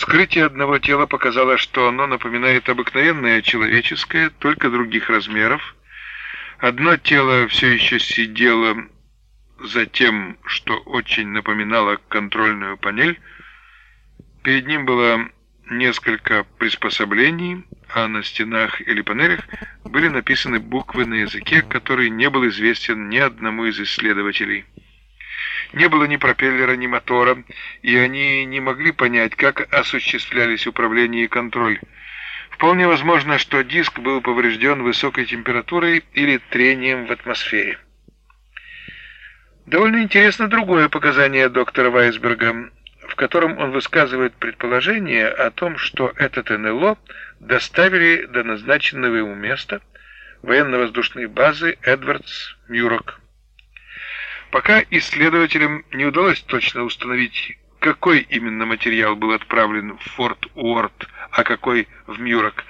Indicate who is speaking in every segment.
Speaker 1: Вскрытие одного тела показало, что оно напоминает обыкновенное человеческое, только других размеров. Одно тело все еще сидело за тем, что очень напоминало контрольную панель. Перед ним было несколько приспособлений, а на стенах или панелях были написаны буквы на языке, который не был известен ни одному из исследователей. Не было ни пропеллера, ни мотора, и они не могли понять, как осуществлялись управление и контроль. Вполне возможно, что диск был поврежден высокой температурой или трением в атмосфере. Довольно интересно другое показание доктора Вайсберга, в котором он высказывает предположение о том, что этот НЛО доставили до назначенного ему места военно-воздушной базы Эдвардс-Мюрок. Пока исследователям не удалось точно установить, какой именно материал был отправлен в Форт Уорд, а какой в Мюрок.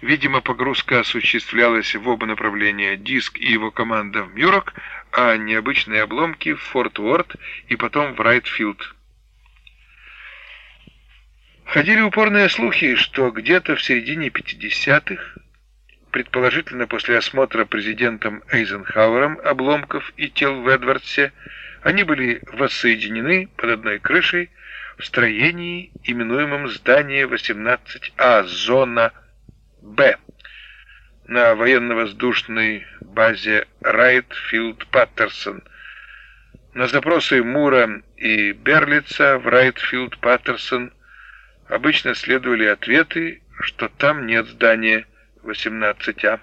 Speaker 1: Видимо, погрузка осуществлялась в оба направления, диск и его команда в Мюрок, а необычные обломки в Форт Уорд и потом в Райтфилд. Ходили упорные слухи, что где-то в середине 50-х предположительно после осмотра президентом Эйзенхауэром обломков и тел в Эдвардсе, они были воссоединены под одной крышей в строении, именуемом здание 18А, зона Б, на военно-воздушной базе Райтфилд-Паттерсон. На запросы Мура и Берлица в Райтфилд-Паттерсон обычно следовали ответы, что там нет здания 18А.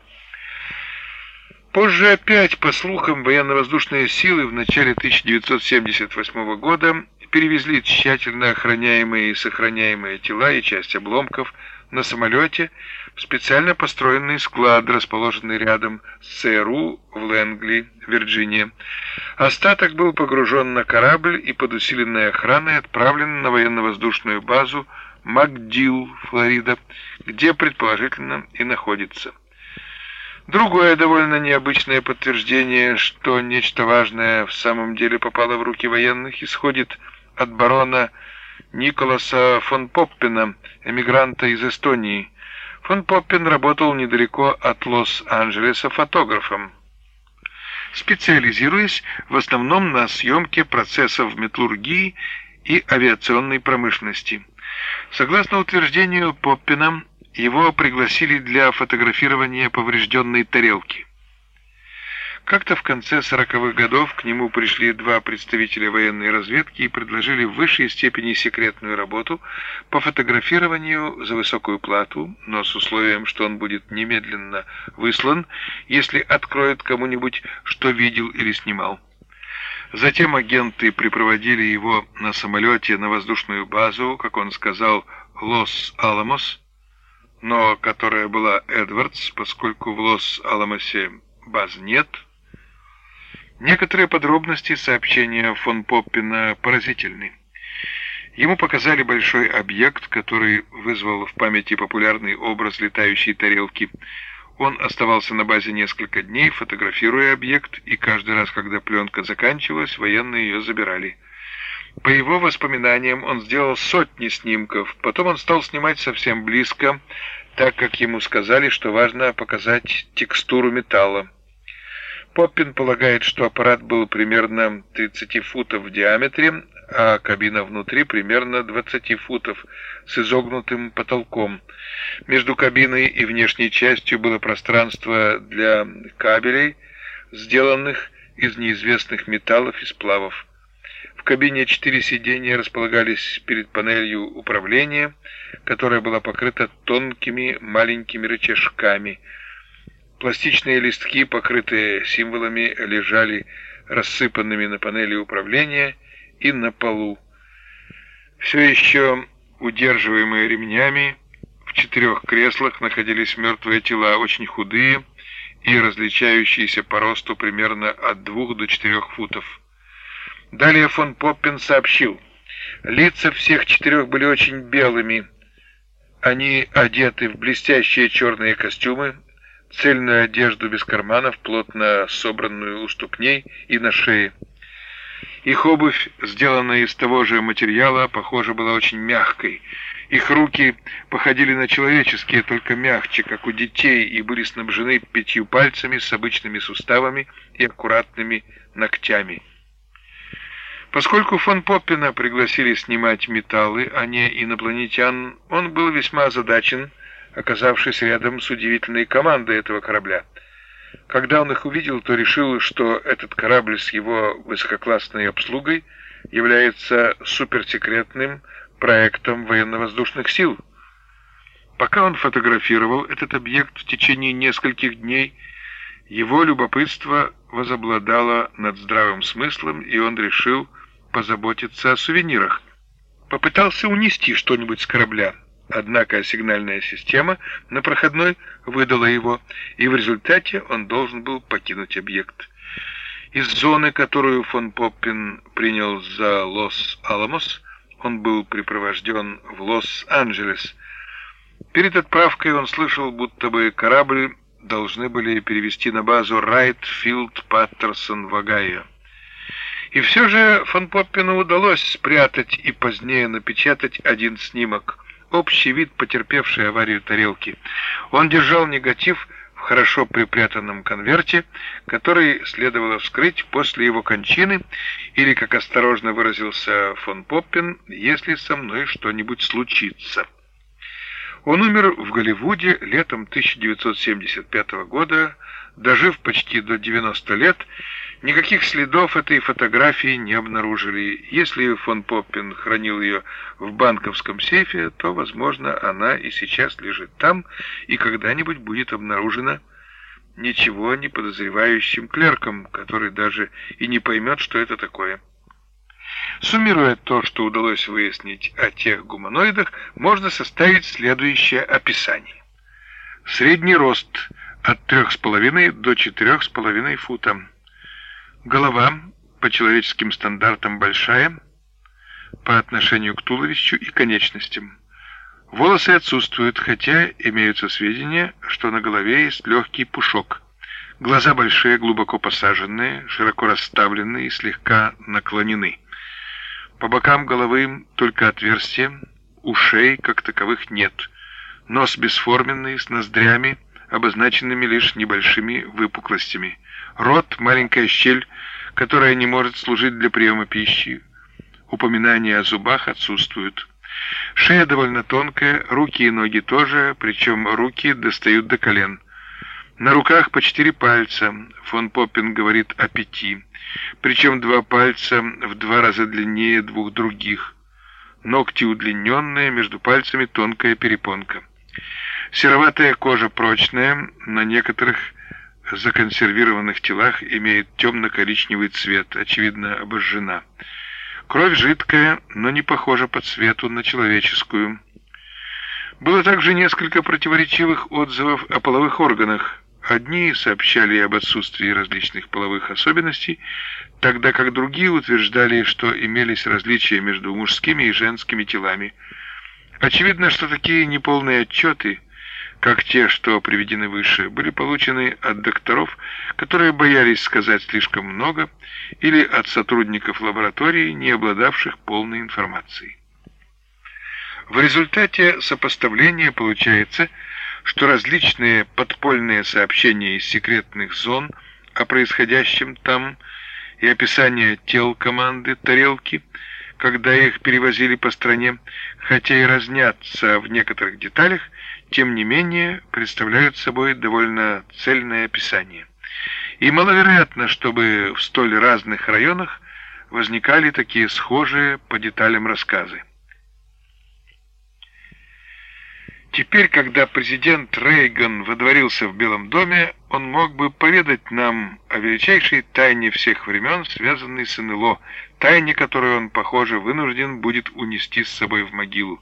Speaker 1: Позже опять, по слухам, военно-воздушные силы в начале 1978 года перевезли тщательно охраняемые и сохраняемые тела и часть обломков на самолете в специально построенный склад, расположенный рядом с ЦРУ в Лэнгли, Вирджиния. Остаток был погружен на корабль и под усиленной охраной отправлен на военно-воздушную базу Макдил, Флорида, где предположительно и находится. Другое довольно необычное подтверждение, что нечто важное в самом деле попало в руки военных, исходит от барона Николаса фон Поппена, эмигранта из Эстонии. Фон Поппен работал недалеко от Лос-Анджелеса фотографом, специализируясь в основном на съемке процессов металлургии и авиационной промышленности. Согласно утверждению Поппина, его пригласили для фотографирования поврежденной тарелки. Как-то в конце сороковых годов к нему пришли два представителя военной разведки и предложили в высшей степени секретную работу по фотографированию за высокую плату, но с условием, что он будет немедленно выслан, если откроет кому-нибудь, что видел или снимал. Затем агенты препроводили его на самолете на воздушную базу, как он сказал, Лос-Аламос, но которая была Эдвардс, поскольку в Лос-Аламосе баз нет. Некоторые подробности сообщения фон Поппина поразительны. Ему показали большой объект, который вызвал в памяти популярный образ летающей тарелки – он оставался на базе несколько дней, фотографируя объект, и каждый раз, когда пленка заканчивалась, военные ее забирали. По его воспоминаниям, он сделал сотни снимков, потом он стал снимать совсем близко, так как ему сказали, что важно показать текстуру металла. Поппин полагает, что аппарат был примерно 30 футов в диаметре, а кабина внутри примерно 20 футов с изогнутым потолком. Между кабиной и внешней частью было пространство для кабелей, сделанных из неизвестных металлов и сплавов. В кабине четыре сиденья располагались перед панелью управления, которая была покрыта тонкими маленькими рычажками. Пластичные листки, покрытые символами, лежали рассыпанными на панели управления и на полу. Все еще удерживаемые ремнями, в четырех креслах находились мертвые тела, очень худые и различающиеся по росту примерно от двух до четырех футов. Далее фон Поппин сообщил, лица всех четырех были очень белыми. Они одеты в блестящие черные костюмы, цельную одежду без карманов, плотно собранную у ступней и на шее. Их обувь, сделанная из того же материала, похоже, была очень мягкой. Их руки походили на человеческие, только мягче, как у детей, и были снабжены пятью пальцами с обычными суставами и аккуратными ногтями. Поскольку фон Поппина пригласили снимать металлы, а не инопланетян, он был весьма озадачен, оказавшись рядом с удивительной командой этого корабля. Когда он их увидел, то решил, что этот корабль с его высококлассной обслугой является суперсекретным проектом военно-воздушных сил. Пока он фотографировал этот объект в течение нескольких дней, его любопытство возобладало над здравым смыслом, и он решил позаботиться о сувенирах. Попытался унести что-нибудь с корабля. Однако сигнальная система на проходной выдала его, и в результате он должен был покинуть объект. Из зоны, которую фон Поппин принял за Лос-Аламос, он был препровожден в Лос-Анджелес. Перед отправкой он слышал, будто бы корабль должны были перевести на базу Райтфилд Паттерсон в Огайо. И все же фон Поппину удалось спрятать и позднее напечатать один снимок – общий вид потерпевшей аварию тарелки. Он держал негатив в хорошо припрятанном конверте, который следовало вскрыть после его кончины, или, как осторожно выразился фон Поппин, если со мной что-нибудь случится. Он умер в Голливуде летом 1975 года, дожив почти до 90 лет, Никаких следов этой фотографии не обнаружили. Если фон Поппин хранил ее в банковском сейфе, то, возможно, она и сейчас лежит там и когда-нибудь будет обнаружена ничего не подозревающим клерком, который даже и не поймет, что это такое. Суммируя то, что удалось выяснить о тех гуманоидах, можно составить следующее описание. Средний рост от 3,5 до 4,5 фута. Голова по человеческим стандартам большая по отношению к туловищу и конечностям. Волосы отсутствуют, хотя имеются сведения, что на голове есть легкий пушок. Глаза большие, глубоко посаженные, широко расставленные и слегка наклонены. По бокам головы только отверстия, ушей как таковых нет. Нос бесформенный, с ноздрями, обозначенными лишь небольшими выпуклостями. Рот — маленькая щель, которая не может служить для приема пищи. Упоминания о зубах отсутствуют. Шея довольно тонкая, руки и ноги тоже, причем руки достают до колен. На руках по четыре пальца, фон Поппин говорит о пяти, причем два пальца в два раза длиннее двух других. Ногти удлиненные, между пальцами тонкая перепонка. Сероватая кожа прочная, на некоторых законсервированных телах имеет темно-коричневый цвет, очевидно обожжена. Кровь жидкая, но не похожа по цвету на человеческую. Было также несколько противоречивых отзывов о половых органах. Одни сообщали об отсутствии различных половых особенностей, тогда как другие утверждали, что имелись различия между мужскими и женскими телами. Очевидно, что такие неполные отчеты – как те, что приведены выше, были получены от докторов, которые боялись сказать слишком много, или от сотрудников лаборатории, не обладавших полной информацией. В результате сопоставления получается, что различные подпольные сообщения из секретных зон о происходящем там и описание тел команды «Тарелки», когда их перевозили по стране, хотя и разнятся в некоторых деталях, тем не менее представляют собой довольно цельное описание. И маловероятно, чтобы в столь разных районах возникали такие схожие по деталям рассказы. Теперь, когда президент Рейган водворился в Белом доме, он мог бы поведать нам о величайшей тайне всех времен, связанной с НЛО, тайне которую он, похоже, вынужден будет унести с собой в могилу.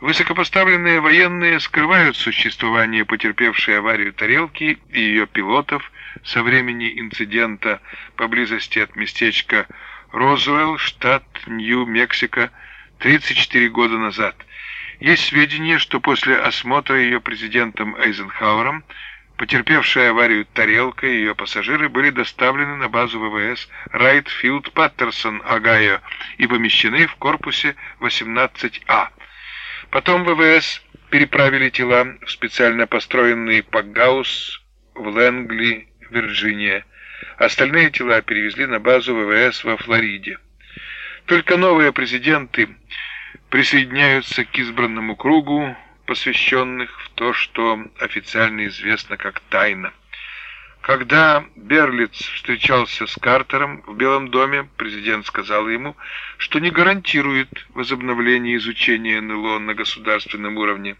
Speaker 1: Высокопоставленные военные скрывают существование потерпевшей аварию тарелки и ее пилотов со времени инцидента поблизости от местечка Розуэлл, штат Нью-Мексико, 34 года назад. Есть сведения, что после осмотра ее президентом Эйзенхауэром Потерпевшая аварию тарелка и ее пассажиры были доставлены на базу ВВС Райтфилд Паттерсон, Огайо, и помещены в корпусе 18А. Потом ВВС переправили тела в специально построенный Пакгаус в Лэнгли, Вирджиния. Остальные тела перевезли на базу ВВС во Флориде. Только новые президенты присоединяются к избранному кругу посвященных в то, что официально известно как тайна. Когда Берлиц встречался с Картером в Белом доме, президент сказал ему, что не гарантирует возобновление изучения НЛО на государственном уровне.